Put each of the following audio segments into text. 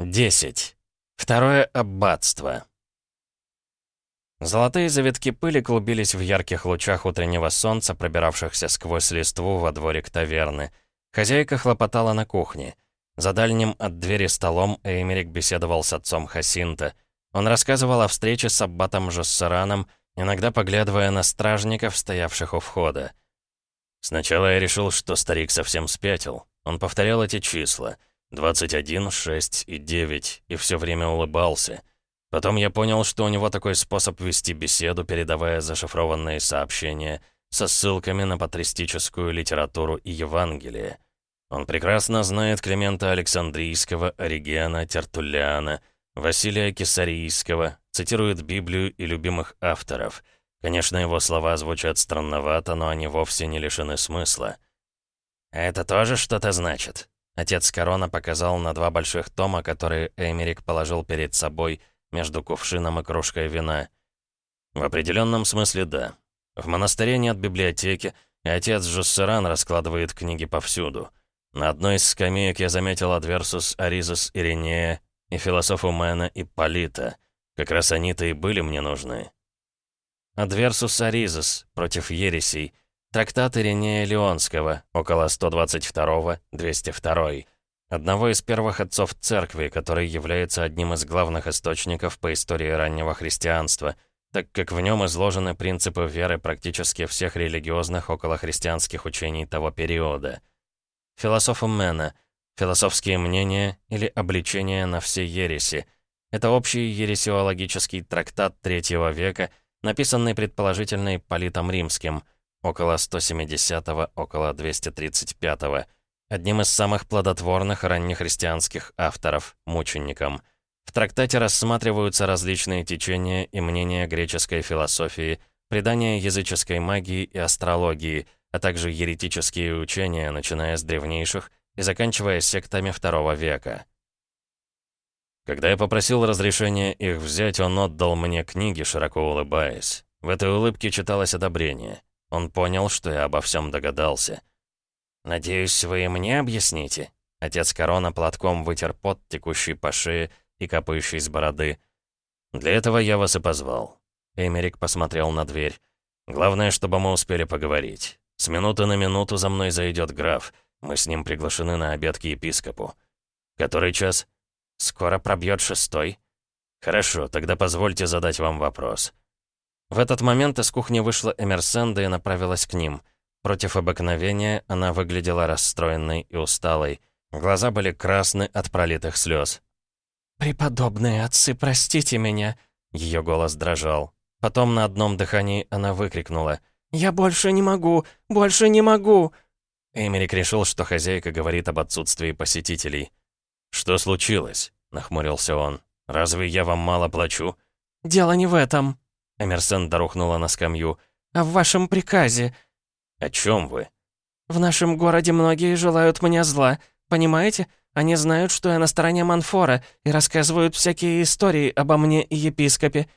10. Второе аббатство. Золотые завитки пыли клубились в ярких лучах утреннего солнца, пробиравшихся сквозь листву во дворик таверны. Хозяйка хлопотала на кухне. За дальним от двери столом Эймерик беседовал с отцом Хасинта. Он рассказывал о встрече с аббатом Жоссераном, иногда поглядывая на стражников, стоявших у входа. «Сначала я решил, что старик совсем спятил. Он повторял эти числа — 21, 6 и 9, и все время улыбался. Потом я понял, что у него такой способ вести беседу, передавая зашифрованные сообщения со ссылками на патристическую литературу и Евангелие. Он прекрасно знает Климента Александрийского, Оригена, Тертуллиана, Василия Кесарийского, цитирует Библию и любимых авторов. Конечно, его слова звучат странновато, но они вовсе не лишены смысла. «Это тоже что-то значит?» Отец Корона показал на два больших тома, которые Эмерик положил перед собой между кувшином и кружкой вина. В определенном смысле да. В монастыре нет библиотеки, и отец Жуссеран раскладывает книги повсюду. На одной из скамеек я заметил Адверсус Аризус Иринея и философу Мэна и Полита. Как раз они-то и были мне нужны. Адверсус Аризус против ересей — Трактат Иринея Леонского, около 122-202, одного из первых отцов церкви, который является одним из главных источников по истории раннего христианства, так как в нем изложены принципы веры практически всех религиозных околохристианских учений того периода. Философум Мэна, философские мнения или обличения на все ереси. Это общий ересиологический трактат третьего века, написанный предположительно Политом Римским – около 170-го, около 235-го, одним из самых плодотворных раннехристианских авторов, мучеником. В трактате рассматриваются различные течения и мнения греческой философии, предания языческой магии и астрологии, а также еретические учения, начиная с древнейших и заканчивая сектами второго века. Когда я попросил разрешения их взять, он отдал мне книги, широко улыбаясь. В этой улыбке читалось одобрение. Он понял, что я обо всем догадался. «Надеюсь, вы мне объясните?» Отец Корона платком вытер пот, текущий по шее и капающий с бороды. «Для этого я вас и позвал». Эмерик посмотрел на дверь. «Главное, чтобы мы успели поговорить. С минуты на минуту за мной зайдет граф. Мы с ним приглашены на обед к епископу. Который час? Скоро пробьет шестой. Хорошо, тогда позвольте задать вам вопрос. В этот момент из кухни вышла Эмерсенда и направилась к ним. Против обыкновения она выглядела расстроенной и усталой. Глаза были красны от пролитых слез. «Преподобные отцы, простите меня!» Ее голос дрожал. Потом на одном дыхании она выкрикнула. «Я больше не могу! Больше не могу!» Эмерик решил, что хозяйка говорит об отсутствии посетителей. «Что случилось?» — нахмурился он. «Разве я вам мало плачу?» «Дело не в этом», Эмерсон дорухнула на скамью. «А в вашем приказе...» «О чем вы?» «В нашем городе многие желают мне зла. Понимаете? Они знают, что я на стороне Манфора, и рассказывают всякие истории обо мне и епископе».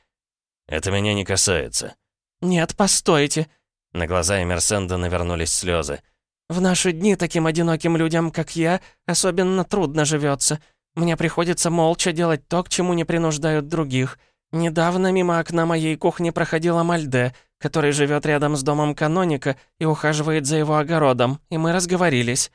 «Это меня не касается». «Нет, постойте». На глаза Эмерсенда навернулись слезы. «В наши дни таким одиноким людям, как я, особенно трудно живется. Мне приходится молча делать то, к чему не принуждают других». «Недавно мимо окна моей кухни проходила Мальде, который живет рядом с домом каноника и ухаживает за его огородом, и мы разговорились».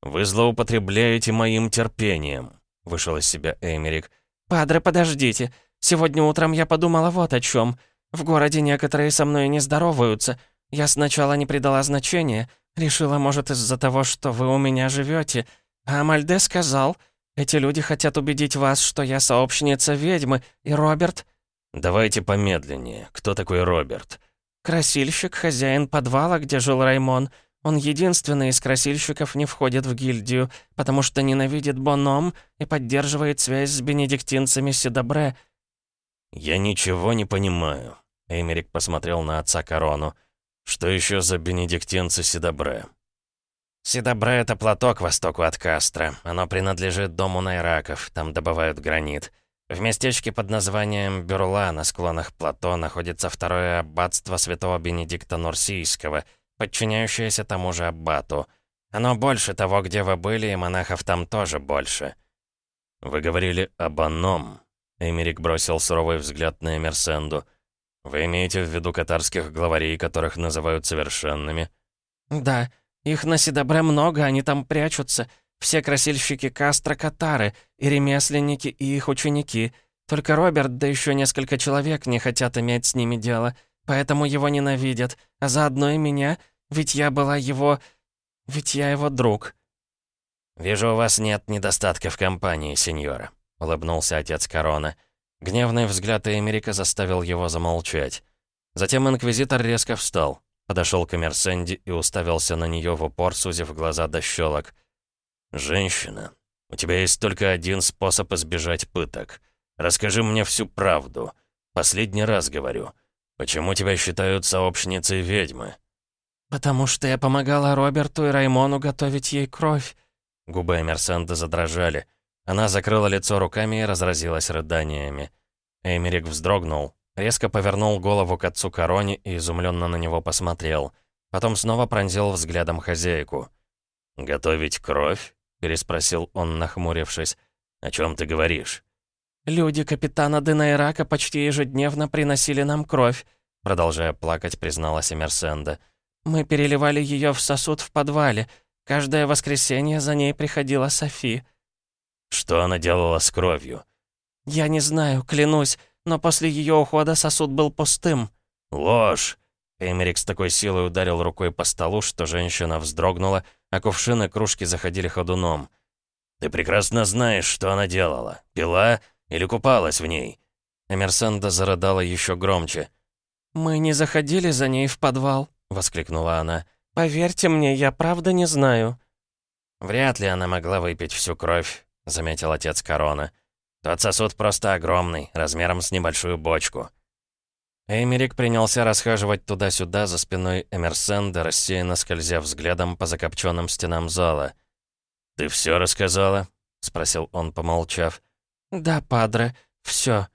«Вы злоупотребляете моим терпением», — вышел из себя Эмерик. «Падре, подождите. Сегодня утром я подумала вот о чем. В городе некоторые со мной не здороваются. Я сначала не придала значения. Решила, может, из-за того, что вы у меня живете. А Мальде сказал, эти люди хотят убедить вас, что я сообщница ведьмы, и Роберт...» «Давайте помедленнее. Кто такой Роберт?» «Красильщик, хозяин подвала, где жил Раймон. Он единственный из красильщиков не входит в гильдию, потому что ненавидит Боном и поддерживает связь с бенедиктинцами Седобре». «Я ничего не понимаю», — Эмерик посмотрел на отца Корону. «Что еще за бенедиктинцы Седобре?» «Седобре — это платок востоку от Кастро. Оно принадлежит дому Найраков, там добывают гранит». В местечке под названием Бюрла на склонах плато находится второе аббатство святого Бенедикта Нурсийского, подчиняющееся тому же аббату. Оно больше того, где вы были, и монахов там тоже больше. «Вы говорили об оном», — Эмерик бросил суровый взгляд на Эмерсенду. «Вы имеете в виду катарских главарей, которых называют совершенными?» «Да, их на Сидобре много, они там прячутся. Все красильщики Кастро Катары, и ремесленники, и их ученики. Только Роберт, да еще несколько человек не хотят иметь с ними дело, поэтому его ненавидят, а заодно и меня, ведь я была его... ведь я его друг». «Вижу, у вас нет недостатка в компании, сеньора», — улыбнулся отец Корона. Гневный взгляд Эмерика заставил его замолчать. Затем инквизитор резко встал, подошел к Эмерсенди и уставился на нее в упор, сузив глаза до щелок. «Женщина, у тебя есть только один способ избежать пыток. Расскажи мне всю правду. Последний раз говорю. Почему тебя считают сообщницей ведьмы?» «Потому что я помогала Роберту и Раймону готовить ей кровь», Губы Эмерсенда задрожали. Она закрыла лицо руками и разразилась рыданиями. Эмерик вздрогнул, резко повернул голову к отцу Короне и изумленно на него посмотрел. Потом снова пронзил взглядом хозяйку. «Готовить кровь?» — переспросил он, нахмурившись. «О чем ты говоришь?» «Люди капитана Денайрака почти ежедневно приносили нам кровь», продолжая плакать, призналась Эмерсенда. «Мы переливали ее в сосуд в подвале, Каждое воскресенье за ней приходила Софи. Что она делала с кровью? Я не знаю, клянусь, но после ее ухода сосуд был пустым. Ложь! Эмерик с такой силой ударил рукой по столу, что женщина вздрогнула, а кувшины кружки заходили ходуном. «Ты прекрасно знаешь, что она делала. Пила или купалась в ней?» Эмерсенда зарыдала еще громче. «Мы не заходили за ней в подвал», — воскликнула она. «Поверьте мне, я правда не знаю». «Вряд ли она могла выпить всю кровь», — заметил отец Корона. «Тот сосуд просто огромный, размером с небольшую бочку». Эймерик принялся расхаживать туда-сюда за спиной Эмерсенда, рассеянно скользя взглядом по закопченным стенам зала. «Ты все рассказала?» — спросил он, помолчав. «Да, падре, все.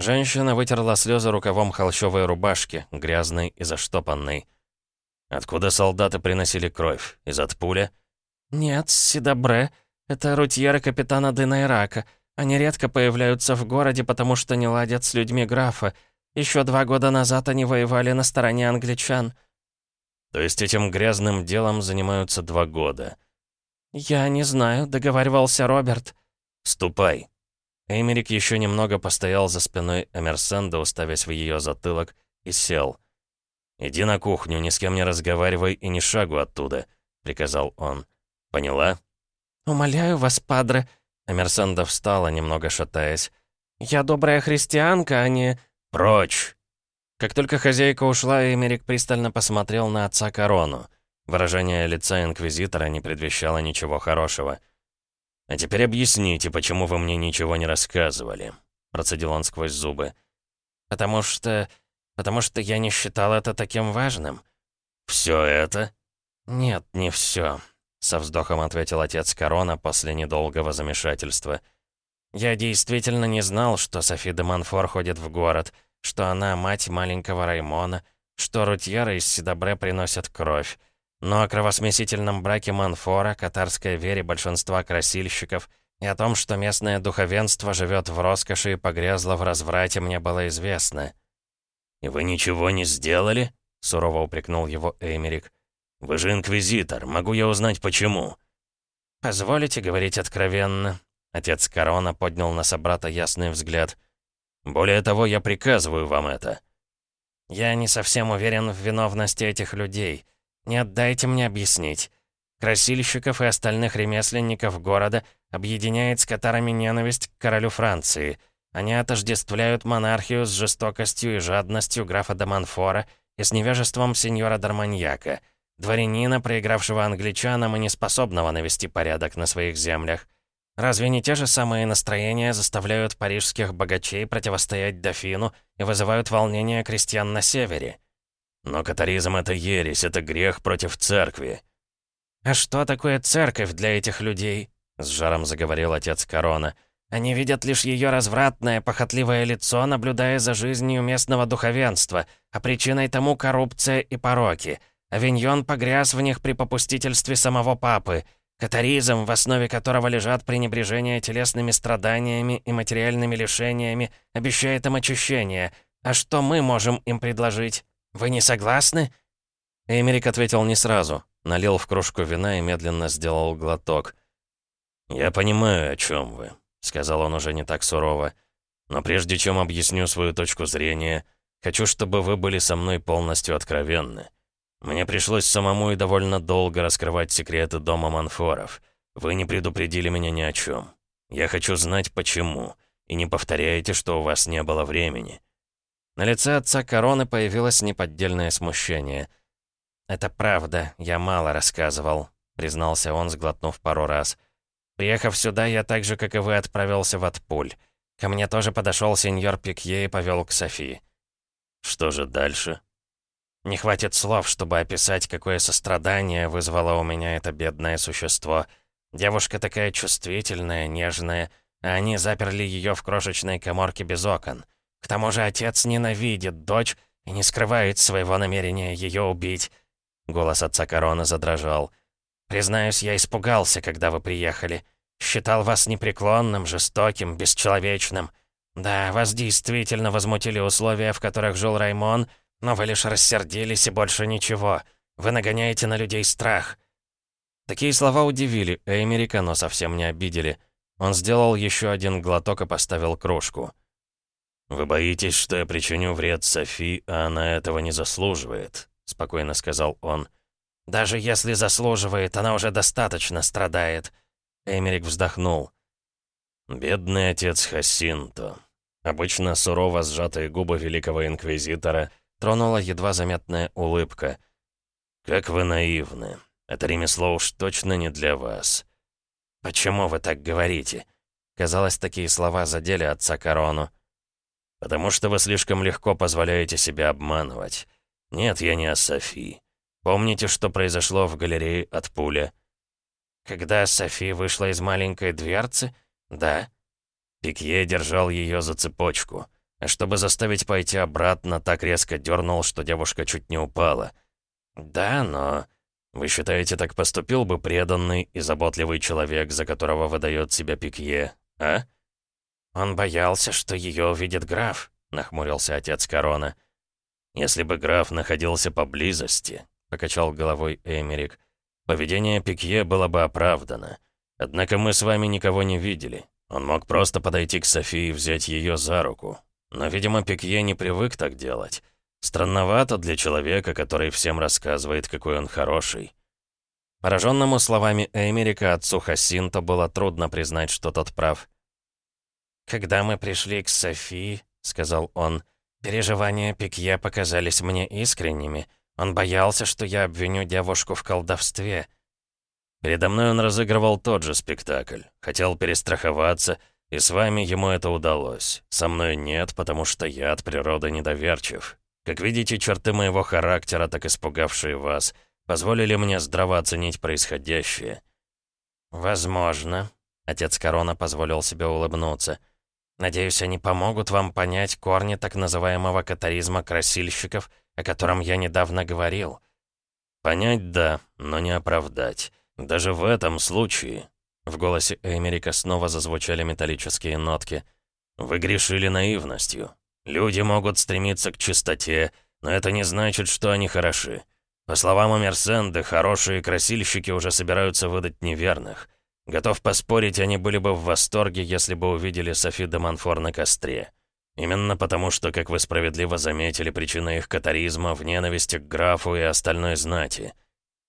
Женщина вытерла слезы рукавом холщовой рубашки, грязной и заштопанной. Откуда солдаты приносили кровь? Из-от пуля? Нет, с Сидабре. Это рутьеры капитана Денайрака. Они редко появляются в городе, потому что не ладят с людьми графа. Еще два года назад они воевали на стороне англичан. То есть этим грязным делом занимаются два года? Я не знаю, договаривался Роберт. Ступай. Эмерик еще немного постоял за спиной Эмерсенда, уставясь в ее затылок, и сел. «Иди на кухню, ни с кем не разговаривай и ни шагу оттуда», — приказал он. «Поняла?» «Умоляю вас, падре», — Эмерсенда встала, немного шатаясь. «Я добрая христианка, а не...» «Прочь!» Как только хозяйка ушла, Эмерик пристально посмотрел на отца Корону. Выражение лица Инквизитора не предвещало ничего хорошего. «А теперь объясните, почему вы мне ничего не рассказывали?» Процедил он сквозь зубы. «Потому что потому что я не считал это таким важным». «Все это?» «Нет, не все», — со вздохом ответил отец Корона после недолгого замешательства. «Я действительно не знал, что Софи де Монфор ходит в город, что она мать маленького Раймона, что рутьеры из Сидобре приносят кровь. Но о кровосмесительном браке Монфора, катарской вере большинства красильщиков и о том, что местное духовенство живет в роскоши и погрязло в разврате, мне было известно. «И вы ничего не сделали?» — сурово упрекнул его Эймерик. «Вы же инквизитор, могу я узнать, почему?» «Позволите говорить откровенно?» Отец Корона поднял на собрата ясный взгляд. «Более того, я приказываю вам это». «Я не совсем уверен в виновности этих людей. Не отдайте мне объяснить. Красильщиков и остальных ремесленников города объединяет с катарами ненависть к королю Франции — они отождествляют монархию с жестокостью и жадностью графа Даманфора и с невежеством сеньора Дарманьяка, дворянина, проигравшего англичанам и неспособного навести порядок на своих землях. Разве не те же самые настроения заставляют парижских богачей противостоять дофину и вызывают волнение крестьян на севере? Но катаризм — это ересь, это грех против церкви. «А что такое церковь для этих людей?» — с жаром заговорил отец Корона — они видят лишь ее развратное, похотливое лицо, наблюдая за жизнью местного духовенства, а причиной тому коррупция и пороки. Авиньон погряз в них при попустительстве самого папы. Катаризм, в основе которого лежат пренебрежение телесными страданиями и материальными лишениями, обещает им очищение. А что мы можем им предложить? Вы не согласны?» Эмерик ответил не сразу. Налил в кружку вина и медленно сделал глоток. «Я понимаю, о чем вы», — сказал он уже не так сурово. «Но прежде чем объясню свою точку зрения, хочу, чтобы вы были со мной полностью откровенны. Мне пришлось самому и довольно долго раскрывать секреты дома Манфоров. Вы не предупредили меня ни о чем. Я хочу знать, почему. И не повторяйте, что у вас не было времени». На лице отца короны появилось неподдельное смущение. «Это правда, я мало рассказывал», — признался он, сглотнув пару раз. «Приехав сюда, я так же, как и вы, отправился в Отпуль. Ко мне тоже подошел сеньор Пикье и повел к Софии». «Что же дальше?» Не хватит слов, чтобы описать, какое сострадание вызвало у меня это бедное существо. Девушка такая чувствительная, нежная, а они заперли ее в крошечной коморке без окон. К тому же отец ненавидит дочь и не скрывает своего намерения ее убить. Голос отца Корона задрожал. «Признаюсь, я испугался, когда вы приехали. Считал вас непреклонным, жестоким, бесчеловечным. Да, вас действительно возмутили условия, в которых жил Раймон, но вы лишь рассердились и больше ничего. Вы нагоняете на людей страх». Такие слова удивили, а Эмерика, совсем не обидели. Он сделал еще один глоток и поставил кружку. «Вы боитесь, что я причиню вред Софи, а она этого не заслуживает», — спокойно сказал он. «Даже если заслуживает, она уже достаточно страдает». Эмерик вздохнул. «Бедный отец Хасинто». Обычно сурово сжатые губы великого инквизитора Тронула едва заметная улыбка. «Как вы наивны. Это ремесло уж точно не для вас». «Почему вы так говорите?» Казалось, такие слова задели отца Корону. «Потому что вы слишком легко позволяете себя обманывать. Нет, я не о Софи. Помните, что произошло в галерее от пуля?» «Когда Софи вышла из маленькой дверцы?» «Да». Пикье держал ее за цепочку. Чтобы заставить пойти обратно, так резко дернул, что девушка чуть не упала. «Да, но...» «Вы считаете, так поступил бы преданный и заботливый человек, за которого выдает себя Пикье, а?» «Он боялся, что ее увидит граф», — нахмурился отец Корона. «Если бы граф находился поблизости», — покачал головой Эмерик, «поведение Пикье было бы оправдано. Однако мы с вами никого не видели. Он мог просто подойти к Софии и взять ее за руку. Но, видимо, Пикье не привык так делать. Странновато для человека, который всем рассказывает, какой он хороший. Пораженному словами Эмерика отцу Хасинто было трудно признать, что тот прав. «Когда мы пришли к Софии», — сказал он, — «переживания Пикье показались мне искренними. Он боялся, что я обвиню девушку в колдовстве». Передо мной он разыгрывал тот же спектакль. Хотел перестраховаться — и с вами ему это удалось. Со мной нет, потому что я от природы недоверчив. Как видите, черты моего характера, так испугавшие вас, позволили мне здраво оценить происходящее». «Возможно», — отец Корона позволил себе улыбнуться. «Надеюсь, они помогут вам понять корни так называемого катаризма красильщиков, о котором я недавно говорил». «Понять — да, но не оправдать. Даже в этом случае в голосе Эмерика снова зазвучали металлические нотки. «Вы грешили наивностью. Люди могут стремиться к чистоте, но это не значит, что они хороши. По словам Амерсенды, хорошие красильщики уже собираются выдать неверных. Готов поспорить, они были бы в восторге, если бы увидели Софи де Монфор на костре. Именно потому, что, как вы справедливо заметили, причина их катаризма в ненависти к графу и остальной знати».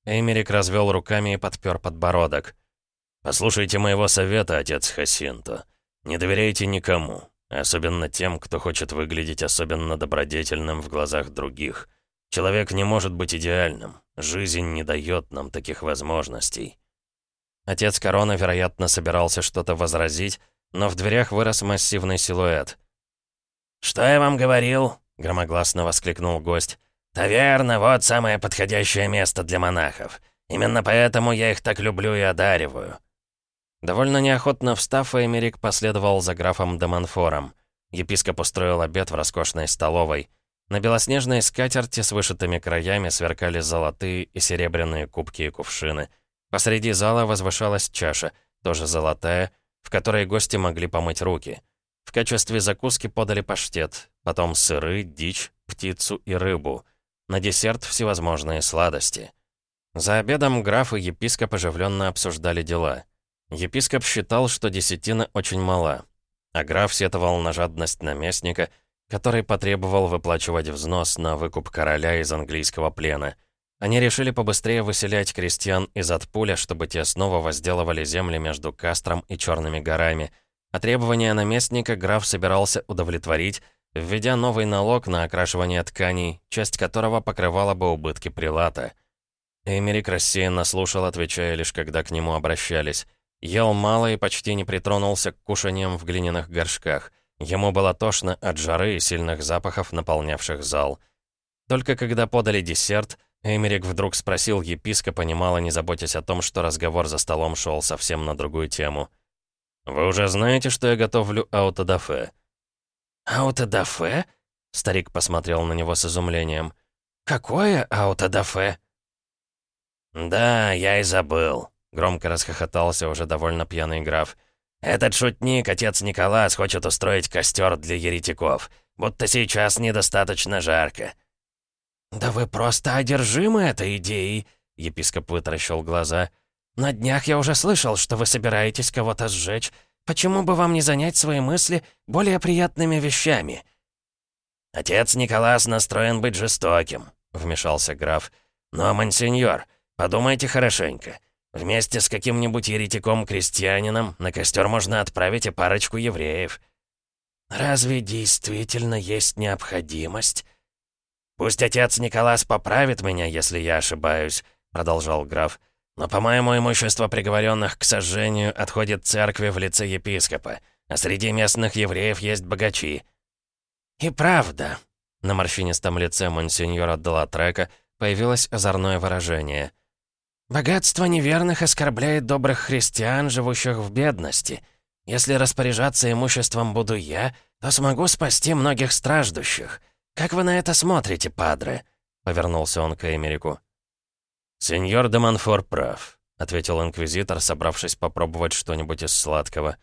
Эмерик развел руками и подпер подбородок. «Послушайте моего совета, отец Хасинто. Не доверяйте никому, особенно тем, кто хочет выглядеть особенно добродетельным в глазах других. Человек не может быть идеальным. Жизнь не дает нам таких возможностей». Отец Корона, вероятно, собирался что-то возразить, но в дверях вырос массивный силуэт. «Что я вам говорил?» — громогласно воскликнул гость. «Таверна — вот самое подходящее место для монахов. Именно поэтому я их так люблю и одариваю». Довольно неохотно встав, Эмерик последовал за графом Демонфором. Епископ устроил обед в роскошной столовой. На белоснежной скатерти с вышитыми краями сверкали золотые и серебряные кубки и кувшины. Посреди зала возвышалась чаша, тоже золотая, в которой гости могли помыть руки. В качестве закуски подали паштет, потом сыры, дичь, птицу и рыбу. На десерт всевозможные сладости. За обедом граф и епископ оживленно обсуждали дела. Епископ считал, что десятина очень мала, а граф сетовал на жадность наместника, который потребовал выплачивать взнос на выкуп короля из английского плена. Они решили побыстрее выселять крестьян из Атпуля, чтобы те снова возделывали земли между Кастром и Черными горами, а требования наместника граф собирался удовлетворить, введя новый налог на окрашивание тканей, часть которого покрывала бы убытки прилата. Эмерик рассеянно слушал, отвечая лишь когда к нему обращались. Ел мало и почти не притронулся к кушаниям в глиняных горшках. Ему было тошно от жары и сильных запахов, наполнявших зал. Только когда подали десерт, Эмерик вдруг спросил епископа, немало не заботясь о том, что разговор за столом шел совсем на другую тему. «Вы уже знаете, что я готовлю аутодафе?» «Аутодафе?» Старик посмотрел на него с изумлением. «Какое аутодафе?» «Да, я и забыл», — громко расхохотался уже довольно пьяный граф. «Этот шутник, отец Николас, хочет устроить костер для еретиков, будто сейчас недостаточно жарко». «Да вы просто одержимы этой идеей», — епископ вытаращил глаза. «На днях я уже слышал, что вы собираетесь кого-то сжечь. Почему бы вам не занять свои мысли более приятными вещами?» «Отец Николас настроен быть жестоким», — вмешался граф. «Но, мансиньор, Подумайте хорошенько. Вместе с каким-нибудь еретиком-крестьянином на костер можно отправить и парочку евреев. Разве действительно есть необходимость? Пусть отец Николас поправит меня, если я ошибаюсь, продолжал граф. Но, по-моему, имущество приговоренных к сожжению отходит церкви в лице епископа, а среди местных евреев есть богачи. И правда. На морщинистом лице монсеньора Делатрека появилось озорное выражение. Богатство неверных оскорбляет добрых христиан, живущих в бедности. Если распоряжаться имуществом буду я, то смогу спасти многих страждущих. Как вы на это смотрите, падре?» Повернулся он к Эмерику. «Сеньор де Монфор прав», — ответил инквизитор, собравшись попробовать что-нибудь из сладкого.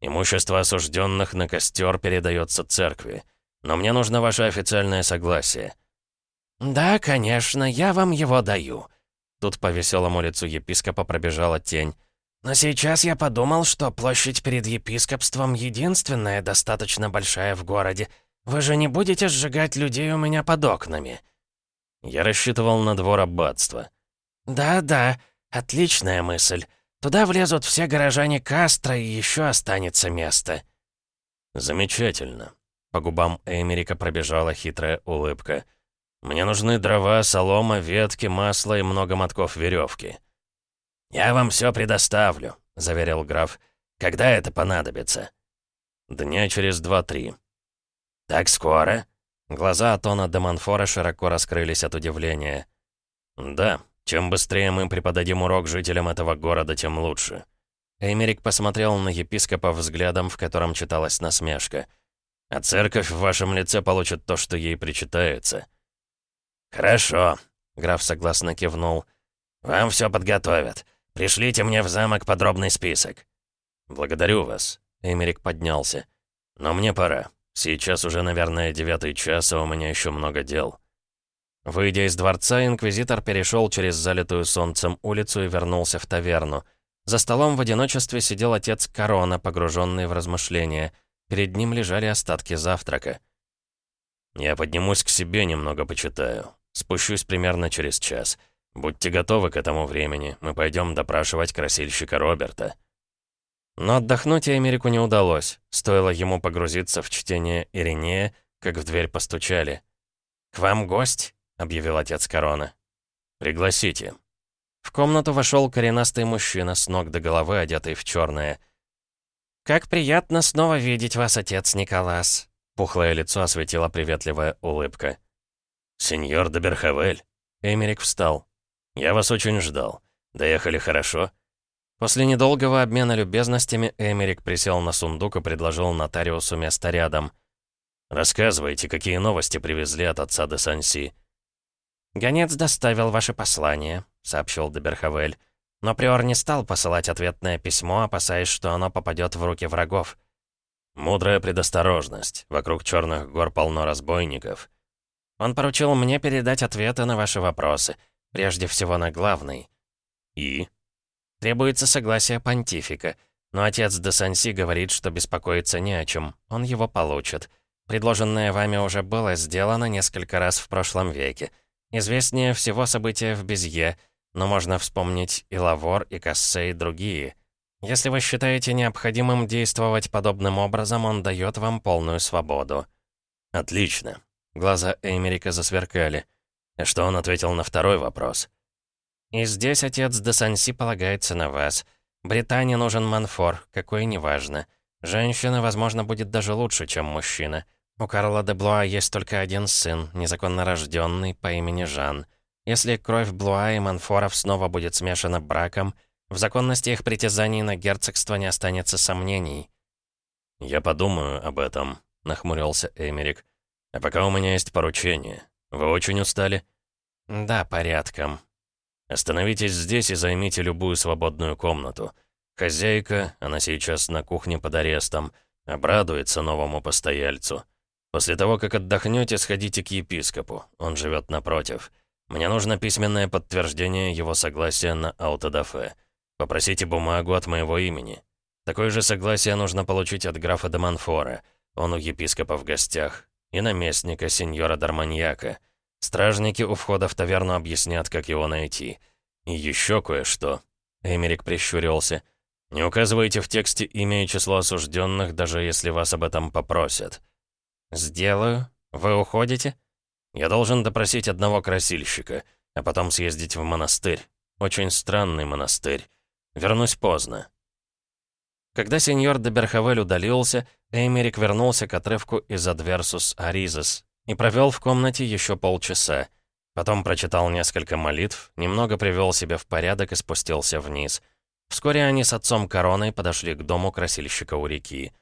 «Имущество осужденных на костер передается церкви. Но мне нужно ваше официальное согласие». «Да, конечно, я вам его даю», Тут по веселому лицу епископа пробежала тень. «Но сейчас я подумал, что площадь перед епископством единственная достаточно большая в городе. Вы же не будете сжигать людей у меня под окнами?» Я рассчитывал на двор аббатства. «Да-да, отличная мысль. Туда влезут все горожане Кастро, и еще останется место». «Замечательно». По губам Эмерика пробежала хитрая улыбка. Мне нужны дрова, солома, ветки, масло и много мотков веревки. «Я вам все предоставлю», — заверил граф. «Когда это понадобится?» «Дня через два-три». «Так скоро?» Глаза Атона де Монфора широко раскрылись от удивления. «Да, чем быстрее мы преподадим урок жителям этого города, тем лучше». Эмерик посмотрел на епископа взглядом, в котором читалась насмешка. «А церковь в вашем лице получит то, что ей причитается». «Хорошо», — граф согласно кивнул. «Вам все подготовят. Пришлите мне в замок подробный список». «Благодарю вас», — Эмерик поднялся. «Но мне пора. Сейчас уже, наверное, девятый час, а у меня еще много дел». Выйдя из дворца, инквизитор перешел через залитую солнцем улицу и вернулся в таверну. За столом в одиночестве сидел отец Корона, погруженный в размышления. Перед ним лежали остатки завтрака. «Я поднимусь к себе, немного почитаю. Спущусь примерно через час. Будьте готовы к этому времени. Мы пойдем допрашивать красильщика Роберта». Но отдохнуть Эмерику не удалось. Стоило ему погрузиться в чтение Иринея, как в дверь постучали. «К вам гость?» — объявил отец Корона. «Пригласите». В комнату вошел коренастый мужчина с ног до головы, одетый в черное. «Как приятно снова видеть вас, отец Николас», Пухлое лицо осветила приветливая улыбка. «Сеньор де Берхавель». Эмерик встал. «Я вас очень ждал. Доехали хорошо?» После недолгого обмена любезностями Эмерик присел на сундук и предложил нотариусу место рядом. «Рассказывайте, какие новости привезли от отца де Санси». «Гонец доставил ваше послание», — сообщил Деберхавель. Но Приор не стал посылать ответное письмо, опасаясь, что оно попадет в руки врагов. Мудрая предосторожность. Вокруг черных гор полно разбойников. Он поручил мне передать ответы на ваши вопросы. Прежде всего на главный. И? Требуется согласие понтифика. Но отец де Санси говорит, что беспокоиться не о чем. Он его получит. Предложенное вами уже было сделано несколько раз в прошлом веке. Известнее всего события в Безье, но можно вспомнить и Лавор, и Кассе, и другие. Если вы считаете необходимым действовать подобным образом, он дает вам полную свободу. Отлично. Глаза Эмерика засверкали. И что он ответил на второй вопрос? И здесь отец де Санси полагается на вас. Британии нужен Манфор, какой неважно. Женщина, возможно, будет даже лучше, чем мужчина. У Карла де Блуа есть только один сын, незаконно рожденный, по имени Жан. Если кровь Блуа и Манфоров снова будет смешана браком, в законности их притязаний на герцогство не останется сомнений. «Я подумаю об этом», — нахмурился Эмерик. «А пока у меня есть поручение. Вы очень устали?» «Да, порядком», Остановитесь здесь и займите любую свободную комнату. Хозяйка, она сейчас на кухне под арестом, обрадуется новому постояльцу. После того, как отдохнете, сходите к епископу, он живет напротив. Мне нужно письменное подтверждение его согласия на аутодафе. Попросите бумагу от моего имени. Такое же согласие нужно получить от графа де Монфора, он у епископа в гостях, и наместника сеньора Дарманьяка. Стражники у входа в таверну объяснят, как его найти. И еще кое-что. Эмерик прищурился. Не указывайте в тексте имя и число осужденных, даже если вас об этом попросят. «Сделаю. Вы уходите?» «Я должен допросить одного красильщика, а потом съездить в монастырь. Очень странный монастырь. Вернусь поздно». Когда сеньор де Берхавель удалился, Эймерик вернулся к отрывку из «Адверсус Аризес», и провел в комнате еще полчаса. Потом прочитал несколько молитв, немного привел себя в порядок и спустился вниз. Вскоре они с отцом Короной подошли к дому красильщика у реки.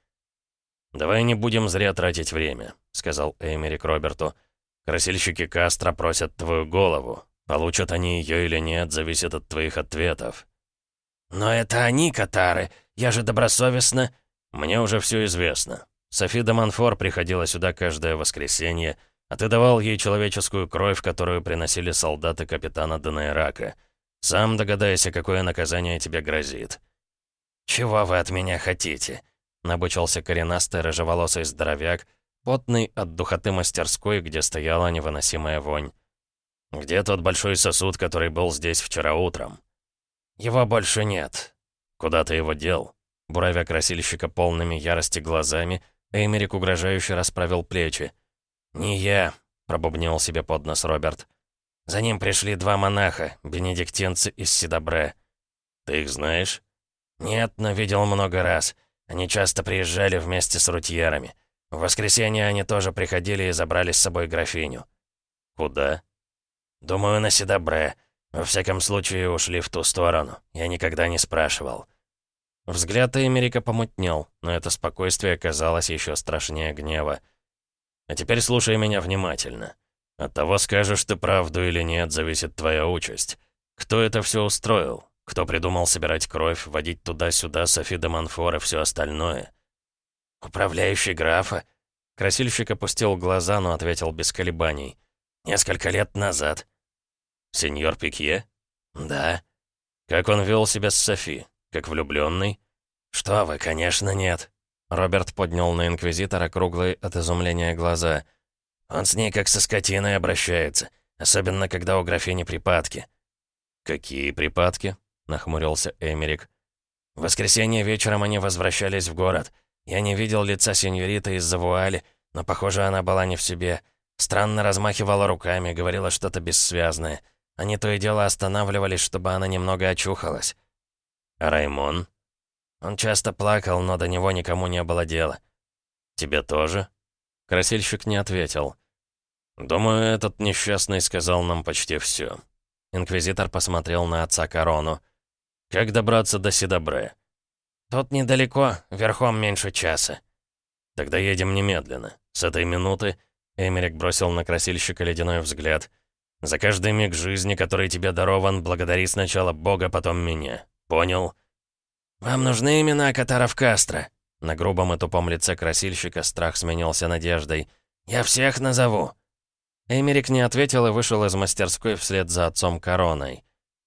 «Давай не будем зря тратить время», — сказал Эймерик Роберту. «Красильщики Кастро просят твою голову. Получат они ее или нет, зависит от твоих ответов». «Но это они, Катары. Я же добросовестно...» «Мне уже все известно. Софи де Монфор приходила сюда каждое воскресенье, а ты давал ей человеческую кровь, которую приносили солдаты капитана Денайрака. Сам догадайся, какое наказание тебе грозит». «Чего вы от меня хотите?» — набычился коренастый рыжеволосый здоровяк, потный от духоты мастерской, где стояла невыносимая вонь. «Где тот большой сосуд, который был здесь вчера утром?» «Его больше нет». «Куда ты его дел?» Буравя красильщика полными ярости глазами — Эймерик угрожающе расправил плечи. «Не я», — пробубнил себе под нос Роберт. «За ним пришли два монаха, бенедиктинцы из Сидобре». «Ты их знаешь?» «Нет, но видел много раз. Они часто приезжали вместе с рутьерами. В воскресенье они тоже приходили и забрали с собой графиню». «Куда?» «Думаю, на Сидобре. Во всяком случае, ушли в ту сторону. Я никогда не спрашивал». Взгляд Эмерика помутнел, но это спокойствие казалось еще страшнее гнева. «А теперь слушай меня внимательно. От того, скажешь ты правду или нет, зависит твоя участь. Кто это все устроил? Кто придумал собирать кровь, водить туда-сюда Софи де Монфор и все остальное?» «Управляющий графа?» Красильщик опустил глаза, но ответил без колебаний. «Несколько лет назад». «Сеньор Пикье?» «Да». «Как он вел себя с Софи? Как влюбленный? «Что вы, конечно, нет». Роберт поднял на Инквизитора круглые от изумления глаза. «Он с ней как со скотиной обращается, особенно когда у графини припадки». «Какие припадки?» — нахмурился Эмерик. «В воскресенье вечером они возвращались в город. Я не видел лица сеньориты из-за вуали, но, похоже, она была не в себе. Странно размахивала руками, говорила что-то бессвязное. Они то и дело останавливались, чтобы она немного очухалась. А Раймон? Он часто плакал, но до него никому не было дела. Тебе тоже? Красильщик не ответил. Думаю, этот несчастный сказал нам почти все. Инквизитор посмотрел на отца Корону. Как добраться до Сидобре? Тут недалеко, верхом меньше часа. Тогда едем немедленно. С этой минуты Эмерик бросил на красильщика ледяной взгляд. За каждый миг жизни, который тебе дарован, благодари сначала Бога, потом меня. Понял?» «Вам нужны имена Катаров Кастро?» На грубом и тупом лице красильщика страх сменился надеждой. «Я всех назову!» Эмерик не ответил и вышел из мастерской вслед за отцом Короной.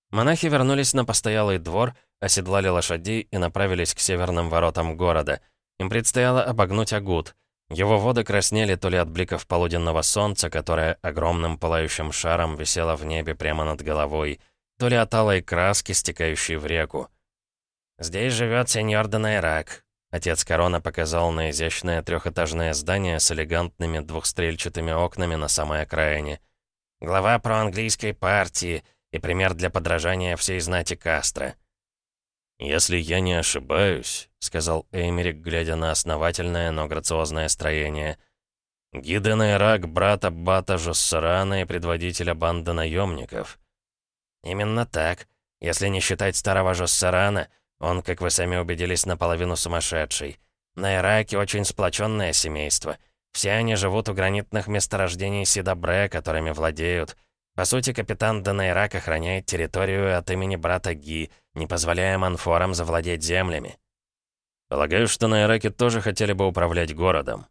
Монахи вернулись на постоялый двор, оседлали лошадей и направились к северным воротам города. Им предстояло обогнуть Агут. Его воды краснели то ли от бликов полуденного солнца, которое огромным пылающим шаром висело в небе прямо над головой, то ли от алой краски, стекающей в реку. «Здесь живет сеньор Донайрак», — отец Корона показал на изящное трехэтажное здание с элегантными двухстрельчатыми окнами на самой окраине. «Глава проанглийской партии и пример для подражания всей знати Кастро». «Если я не ошибаюсь», — сказал Эймерик, глядя на основательное, но грациозное строение. «Гиден Ирак, брат Аббата Жоссарана и предводителя банды наемников». «Именно так. Если не считать старого Жоссарана, он, как вы сами убедились, наполовину сумасшедший. На Ираке очень сплоченное семейство. Все они живут у гранитных месторождений Сидабре, которыми владеют». По сути, капитан Данайрак охраняет территорию от имени брата Ги, не позволяя манфорам завладеть землями. Полагаю, что на Ираке тоже хотели бы управлять городом.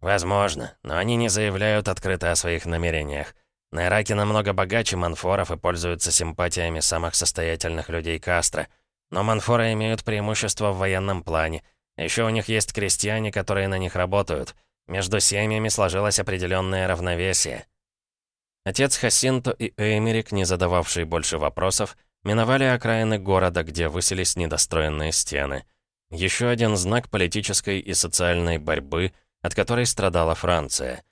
Возможно, но они не заявляют открыто о своих намерениях. На Ираке намного богаче манфоров и пользуются симпатиями самых состоятельных людей Кастро. Но манфоры имеют преимущество в военном плане. Еще у них есть крестьяне, которые на них работают. Между семьями сложилось определенное равновесие. Отец Хасинто и Эймерик, не задававшие больше вопросов, миновали окраины города, где высились недостроенные стены. Еще один знак политической и социальной борьбы, от которой страдала Франция.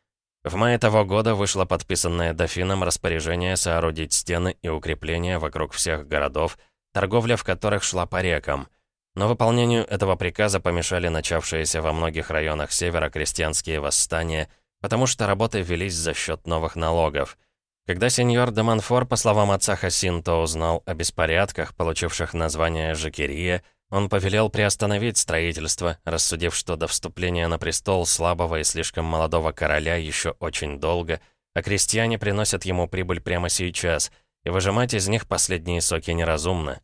В мае того года вышло подписанное дофином распоряжение соорудить стены и укрепления вокруг всех городов, торговля в которых шла по рекам. Но выполнению этого приказа помешали начавшиеся во многих районах севера крестьянские восстания – потому что работы велись за счет новых налогов. Когда сеньор де Монфор, по словам отца Хасинто, узнал о беспорядках, получивших название Жакерия, он повелел приостановить строительство, рассудив, что до вступления на престол слабого и слишком молодого короля еще очень долго, а крестьяне приносят ему прибыль прямо сейчас, и выжимать из них последние соки неразумно.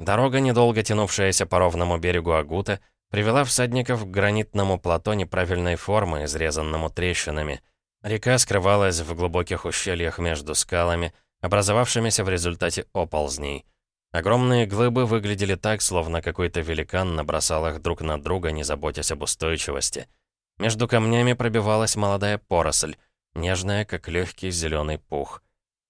Дорога, недолго тянувшаяся по ровному берегу Агута, Привела всадников к гранитному плато неправильной формы, изрезанному трещинами. Река скрывалась в глубоких ущельях между скалами, образовавшимися в результате оползней. Огромные глыбы выглядели так, словно какой-то великан набросал их друг на друга, не заботясь об устойчивости. Между камнями пробивалась молодая поросль, нежная, как легкий зеленый пух.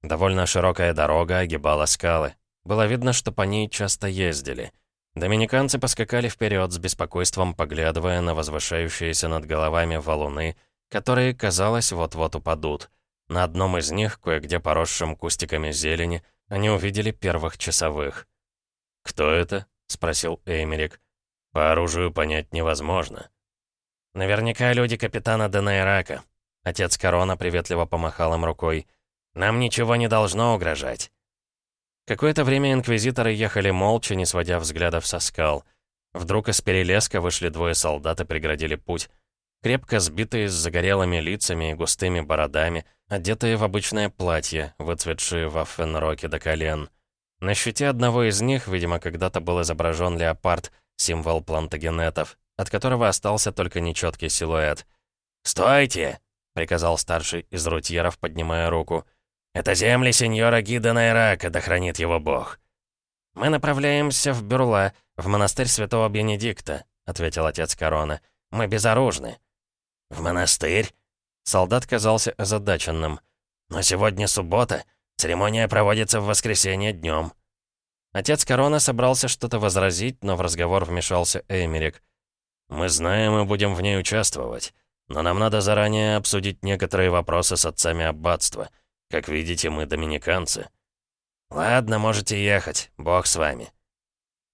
Довольно широкая дорога огибала скалы. Было видно, что по ней часто ездили. Доминиканцы поскакали вперед с беспокойством, поглядывая на возвышающиеся над головами валуны, которые, казалось, вот-вот упадут. На одном из них, кое-где поросшим кустиками зелени, они увидели первых часовых. «Кто это?» — спросил Эймерик. «По оружию понять невозможно». «Наверняка люди капитана Денайрака». Отец Корона приветливо помахал им рукой. «Нам ничего не должно угрожать». Какое-то время инквизиторы ехали молча, не сводя взглядов со скал. Вдруг из перелеска вышли двое солдат и преградили путь. Крепко сбитые, с загорелыми лицами и густыми бородами, одетые в обычное платье, выцветшие в фенроке до колен. На щите одного из них, видимо, когда-то был изображен леопард, символ плантагенетов, от которого остался только нечеткий силуэт. «Стойте!» — приказал старший из рутьеров, поднимая руку — «Это земли сеньора Гида Найрака, да хранит его бог». «Мы направляемся в Бюрла, в монастырь святого Бенедикта», — ответил отец Корона. «Мы безоружны». «В монастырь?» Солдат казался озадаченным. «Но сегодня суббота. Церемония проводится в воскресенье днем». Отец Корона собрался что-то возразить, но в разговор вмешался Эймерик. «Мы знаем и будем в ней участвовать, но нам надо заранее обсудить некоторые вопросы с отцами аббатства. Как видите, мы доминиканцы». «Ладно, можете ехать. Бог с вами».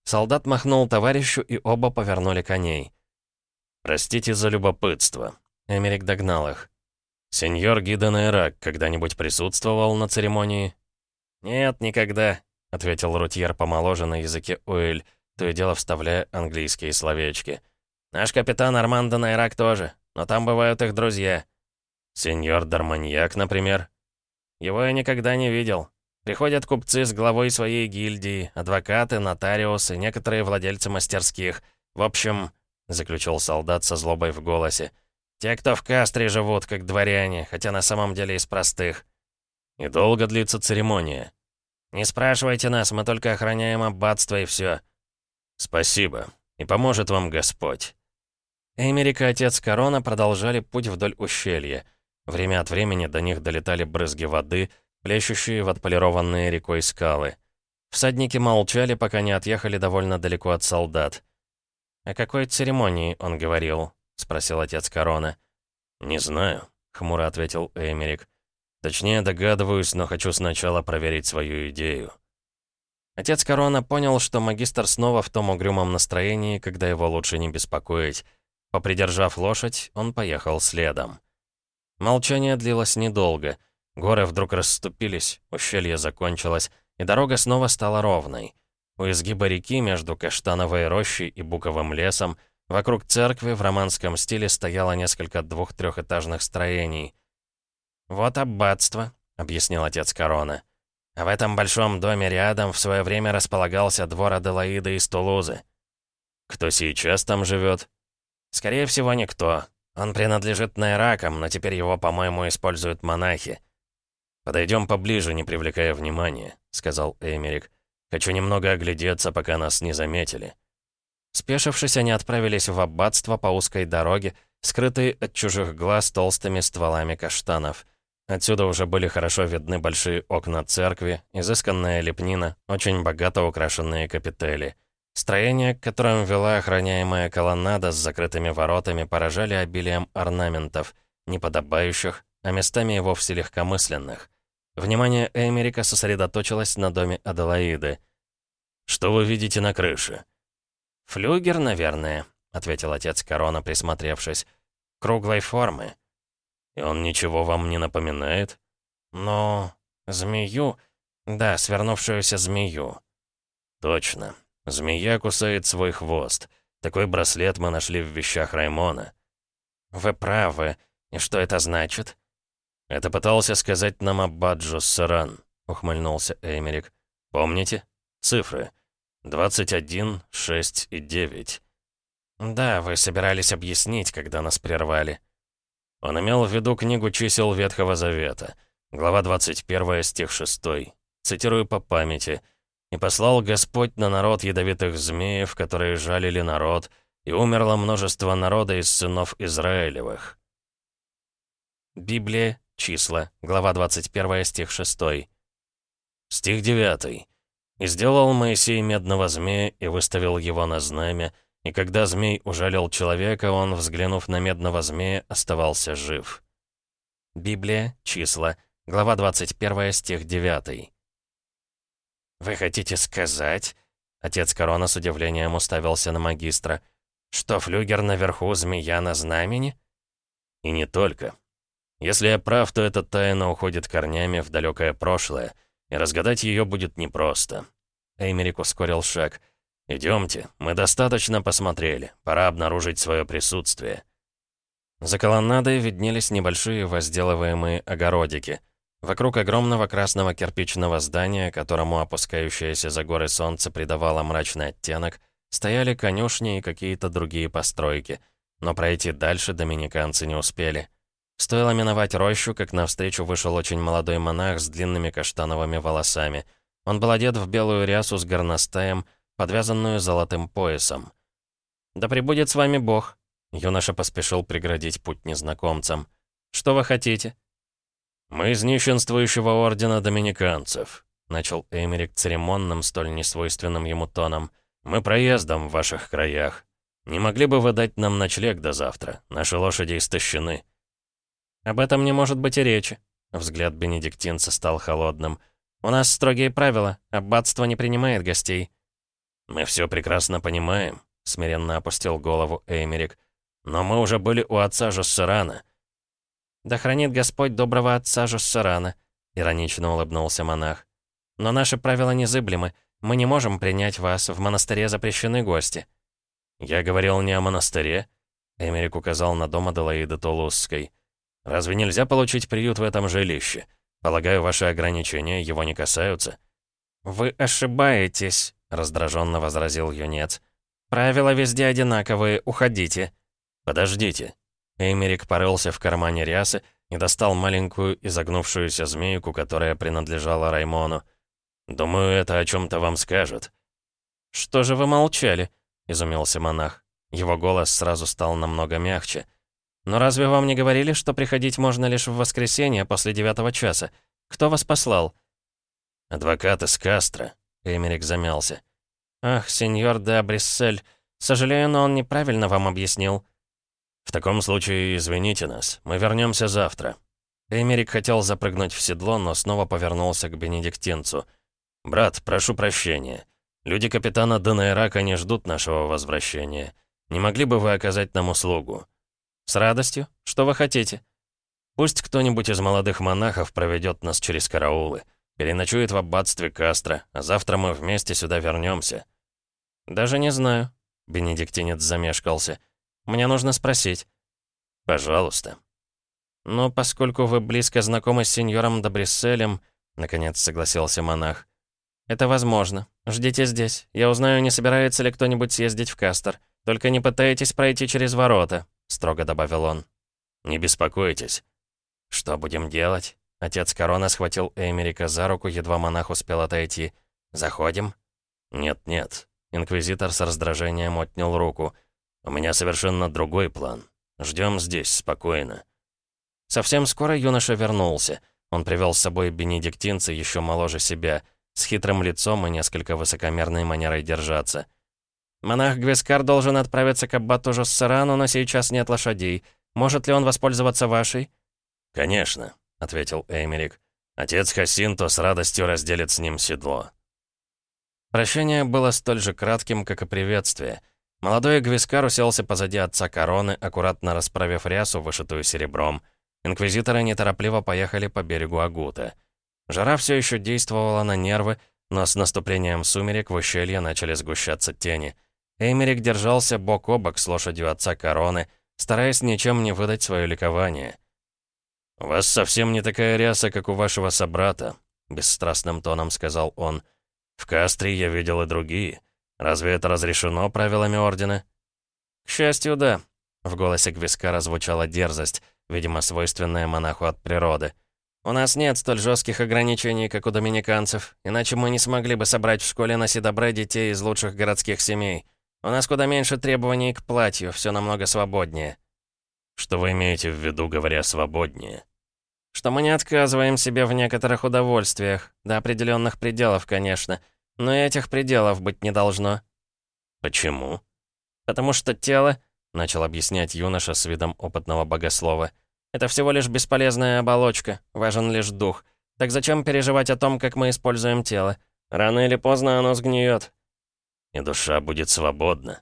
Солдат махнул товарищу, и оба повернули коней. «Простите за любопытство». Эмерик догнал их. «Сеньор Гиден Ирак когда-нибудь присутствовал на церемонии?» «Нет, никогда», — ответил Рутьер помоложе на языке Уэль, то и дело вставляя английские словечки. «Наш капитан Армандо Найрак тоже, но там бывают их друзья». «Сеньор Дарманьяк, например?» Его я никогда не видел. Приходят купцы с главой своей гильдии, адвокаты, нотариусы, некоторые владельцы мастерских. В общем, — заключил солдат со злобой в голосе, — те, кто в Кастре живут, как дворяне, хотя на самом деле из простых. И долго длится церемония? Не спрашивайте нас, мы только охраняем аббатство и все. Спасибо. И поможет вам Господь. Эмерик и отец Корона продолжали путь вдоль ущелья. Время от времени до них долетали брызги воды, плещущие в отполированные рекой скалы. Всадники молчали, пока не отъехали довольно далеко от солдат. «О какой церемонии он говорил?» — спросил отец Корона. «Не знаю», — хмуро ответил Эмерик. «Точнее догадываюсь, но хочу сначала проверить свою идею». Отец Корона понял, что магистр снова в том угрюмом настроении, когда его лучше не беспокоить. Попридержав лошадь, он поехал следом. Молчание длилось недолго. Горы вдруг расступились, ущелье закончилось, и дорога снова стала ровной. У изгиба реки между Каштановой рощей и Буковым лесом вокруг церкви в романском стиле стояло несколько двух-трехэтажных строений. «Вот аббатство», — объяснил отец Корона. «А в этом большом доме рядом в свое время располагался двор Аделаиды из Тулузы». «Кто сейчас там живет?» «Скорее всего, никто. Он принадлежит Найракам, но теперь его, по-моему, используют монахи». «Подойдем поближе, не привлекая внимания», — сказал Эмерик. «Хочу немного оглядеться, пока нас не заметили». Спешившись, они отправились в аббатство по узкой дороге, скрытой от чужих глаз толстыми стволами каштанов. Отсюда уже были хорошо видны большие окна церкви, изысканная лепнина, очень богато украшенные капители — Строения, к которым вела охраняемая колоннада с закрытыми воротами, поражали обилием орнаментов, неподобающих, а местами и вовсе легкомысленных. Внимание Эмерика сосредоточилось на доме Аделаиды. «Что вы видите на крыше?» «Флюгер, наверное», — ответил отец Корона, присмотревшись. «Круглой формы». «И он ничего вам не напоминает?» «Но... змею... Да, свернувшуюся змею». «Точно. Змея кусает свой хвост. Такой браслет мы нашли в вещах Раймона. Вы правы. И что это значит? Это пытался сказать нам Аббаджо Саран, ухмыльнулся Эймерик. Помните? Цифры. 21, 6 и 9. Да, вы собирались объяснить, когда нас прервали. Он имел в виду книгу чисел Ветхого Завета. Глава 21, стих 6. Цитирую по памяти — и послал Господь на народ ядовитых змеев, которые жалили народ, и умерло множество народа из сынов Израилевых. Библия, числа, глава 21, стих 6. Стих 9. «И сделал Моисей медного змея и выставил его на знамя, и когда змей ужалил человека, он, взглянув на медного змея, оставался жив». Библия, числа, глава 21, стих 9. «Вы хотите сказать...» Отец Корона с удивлением уставился на магистра. «Что флюгер наверху, змея на знамени?» «И не только. Если я прав, то эта тайна уходит корнями в далекое прошлое, и разгадать ее будет непросто». Эймерик ускорил шаг. «Идемте, мы достаточно посмотрели, пора обнаружить свое присутствие». За колоннадой виднелись небольшие возделываемые огородики — Вокруг огромного красного кирпичного здания, которому опускающееся за горы солнце придавало мрачный оттенок, стояли конюшни и какие-то другие постройки. Но пройти дальше доминиканцы не успели. Стоило миновать рощу, как навстречу вышел очень молодой монах с длинными каштановыми волосами. Он был одет в белую рясу с горностаем, подвязанную золотым поясом. «Да пребудет с вами Бог!» Юноша поспешил преградить путь незнакомцам. «Что вы хотите?» «Мы из нищенствующего ордена доминиканцев», — начал Эмерик церемонным, столь несвойственным ему тоном. «Мы проездом в ваших краях. Не могли бы вы дать нам ночлег до завтра? Наши лошади истощены». «Об этом не может быть и речи», — взгляд бенедиктинца стал холодным. «У нас строгие правила, аббатство не принимает гостей». «Мы все прекрасно понимаем», — смиренно опустил голову Эмерик. «Но мы уже были у отца Жоссерана». «Да хранит Господь доброго отца Жуссарана», — иронично улыбнулся монах. «Но наши правила незыблемы. Мы не можем принять вас. В монастыре запрещены гости». «Я говорил не о монастыре», — Эмерик указал на дом Аделаиды Тулузской. «Разве нельзя получить приют в этом жилище? Полагаю, ваши ограничения его не касаются?» «Вы ошибаетесь», — раздраженно возразил юнец. «Правила везде одинаковые, уходите». «Подождите». Эймерик порылся в кармане рясы и достал маленькую изогнувшуюся змейку, которая принадлежала Раймону. «Думаю, это о чем-то вам скажет». «Что же вы молчали?» — изумился монах. Его голос сразу стал намного мягче. «Но разве вам не говорили, что приходить можно лишь в воскресенье после девятого часа? Кто вас послал?» «Адвокат из Кастро», — Эмерик замялся. «Ах, сеньор де Бриссель, сожалею, но он неправильно вам объяснил». «В таком случае извините нас, мы вернемся завтра». Эмерик хотел запрыгнуть в седло, но снова повернулся к бенедиктинцу. «Брат, прошу прощения. Люди капитана Данайрака не ждут нашего возвращения. Не могли бы вы оказать нам услугу?» «С радостью. Что вы хотите?» «Пусть кто-нибудь из молодых монахов проведет нас через караулы. Переночует в аббатстве Кастро, а завтра мы вместе сюда вернемся. «Даже не знаю», — бенедиктинец замешкался. «Мне нужно спросить». «Пожалуйста». «Но поскольку вы близко знакомы с сеньором Добрисселем», — наконец согласился монах, «это возможно. Ждите здесь. Я узнаю, не собирается ли кто-нибудь съездить в Кастер. Только не пытайтесь пройти через ворота», — строго добавил он. «Не беспокойтесь». «Что будем делать?» Отец Корона схватил Эмерика за руку, едва монах успел отойти. «Заходим?» «Нет-нет». Инквизитор с раздражением отнял руку. «У меня совершенно другой план. Ждем здесь, спокойно». Совсем скоро юноша вернулся. Он привел с собой бенедиктинца еще моложе себя, с хитрым лицом и несколько высокомерной манерой держаться. «Монах Гвискар должен отправиться к аббату Жоссерану, но сейчас нет лошадей. Может ли он воспользоваться вашей?» «Конечно», — ответил Эймерик. «Отец Хасинто с радостью разделит с ним седло». Прощание было столь же кратким, как и приветствие. Молодой Гвискар уселся позади отца короны, аккуратно расправив рясу, вышитую серебром. Инквизиторы неторопливо поехали по берегу Агута. Жара все еще действовала на нервы, но с наступлением сумерек в ущелье начали сгущаться тени. Эймерик держался бок о бок с лошадью отца короны, стараясь ничем не выдать свое ликование. «У вас совсем не такая ряса, как у вашего собрата», — бесстрастным тоном сказал он. «В Кастре я видел и другие. Разве это разрешено правилами Ордена?» «К счастью, да», — в голосе Гвискара звучала дерзость, видимо, свойственная монаху от природы. «У нас нет столь жестких ограничений, как у доминиканцев, иначе мы не смогли бы собрать в школе на Сидобре детей из лучших городских семей. У нас куда меньше требований к платью, все намного свободнее». Что вы имеете в виду, говоря «свободнее»? Что мы не отказываем себе в некоторых удовольствиях, до определенных пределов, конечно, но и этих пределов быть не должно. Почему? Потому что тело, начал объяснять юноша с видом опытного богослова, это всего лишь бесполезная оболочка, важен лишь дух. Так зачем переживать о том, как мы используем тело? Рано или поздно оно сгниет. И душа будет свободна.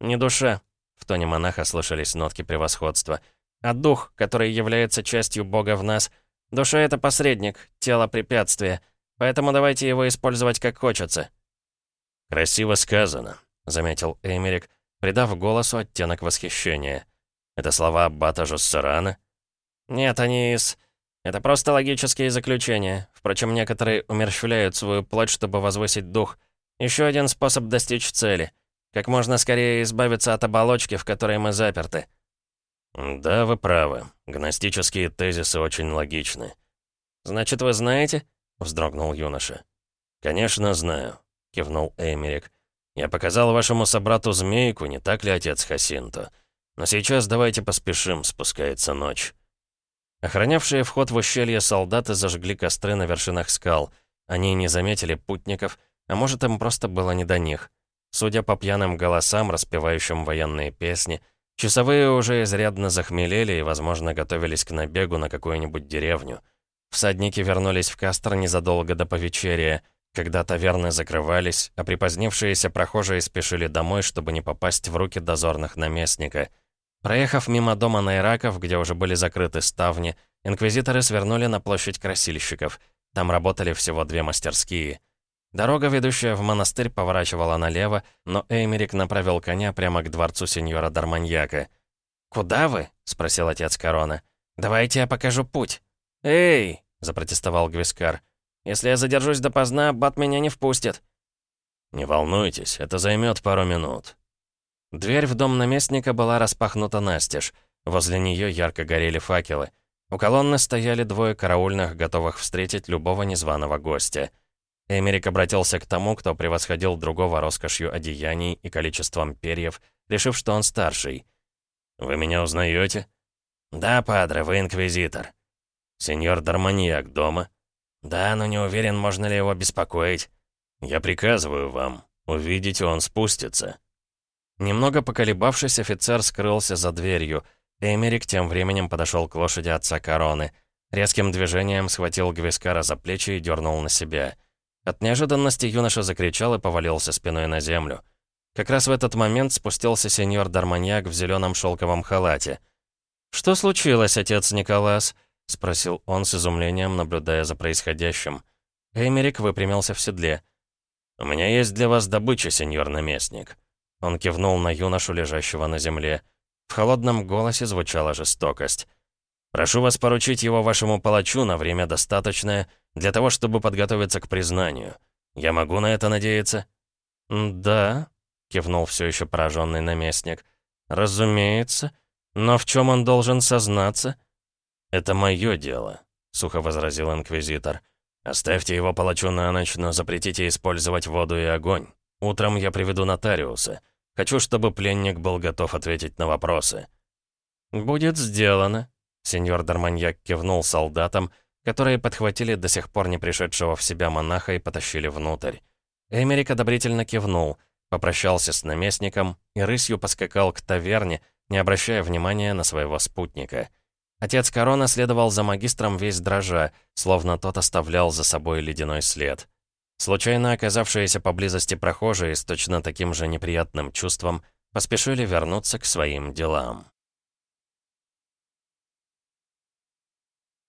Не душа, в тоне монаха слышались нотки превосходства. «А дух, который является частью Бога в нас, душа — это посредник, тело — препятствие. Поэтому давайте его использовать как хочется». «Красиво сказано», — заметил Эмерик, придав голосу оттенок восхищения. «Это слова Аббата Жуссерана?» «Нет, они из...» Это просто логические заключения. Впрочем, некоторые умерщвляют свою плоть, чтобы возвысить дух. Еще один способ достичь цели. Как можно скорее избавиться от оболочки, в которой мы заперты. Да, вы правы. Гностические тезисы очень логичны. Значит, вы знаете? Вздрогнул юноша. Конечно, знаю, кивнул Эмерик. Я показал вашему собрату змейку, не так ли, отец Хасинто? Но сейчас давайте поспешим, спускается ночь. Охранявшие вход в ущелье солдаты зажгли костры на вершинах скал. Они не заметили путников, а может, им просто было не до них. Судя по пьяным голосам, распевающим военные песни, часовые уже изрядно захмелели и, возможно, готовились к набегу на какую-нибудь деревню. Всадники вернулись в Кастр незадолго до повечерия, когда таверны закрывались, а припозднившиеся прохожие спешили домой, чтобы не попасть в руки дозорных наместника. Проехав мимо дома Найраков, где уже были закрыты ставни, инквизиторы свернули на площадь красильщиков. Там работали всего две мастерские — Дорога, ведущая в монастырь, поворачивала налево, но Эймерик направил коня прямо к дворцу сеньора Дарманьяка. «Куда вы?» — спросил отец Корона. «Давайте я покажу путь». «Эй!» — запротестовал Гвискар. «Если я задержусь допоздна, Бат меня не впустит». «Не волнуйтесь, это займет пару минут». Дверь в дом наместника была распахнута настежь. Возле нее ярко горели факелы. У колонны стояли двое караульных, готовых встретить любого незваного гостя. Эмерик обратился к тому, кто превосходил другого роскошью одеяний и количеством перьев, решив, что он старший. «Вы меня узнаете? «Да, падре, вы инквизитор». «Сеньор Дарманьяк дома?» «Да, но не уверен, можно ли его беспокоить». «Я приказываю вам. Увидите, он спустится». Немного поколебавшись, офицер скрылся за дверью. Эмерик тем временем подошел к лошади отца короны. Резким движением схватил Гвискара за плечи и дернул на себя. От неожиданности юноша закричал и повалился спиной на землю. Как раз в этот момент спустился сеньор Дарманьяк в зеленом шелковом халате. «Что случилось, отец Николас?» — спросил он с изумлением, наблюдая за происходящим. Эмерик выпрямился в седле. «У меня есть для вас добыча, сеньор наместник». Он кивнул на юношу, лежащего на земле. В холодном голосе звучала жестокость. «Прошу вас поручить его вашему палачу на время достаточное для того, чтобы подготовиться к признанию. Я могу на это надеяться?» «Да», — кивнул все еще пораженный наместник. «Разумеется. Но в чем он должен сознаться?» «Это мое дело», — сухо возразил инквизитор. «Оставьте его палачу на ночь, но запретите использовать воду и огонь. Утром я приведу нотариуса. Хочу, чтобы пленник был готов ответить на вопросы». «Будет сделано», — сеньор Дарманьяк кивнул солдатам, которые подхватили до сих пор не пришедшего в себя монаха и потащили внутрь. Эмерик одобрительно кивнул, попрощался с наместником и рысью поскакал к таверне, не обращая внимания на своего спутника. Отец Корона следовал за магистром весь дрожа, словно тот оставлял за собой ледяной след. Случайно оказавшиеся поблизости прохожие с точно таким же неприятным чувством поспешили вернуться к своим делам.